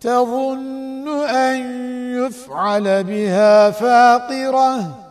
تظن أن يفعل بها فاقرة.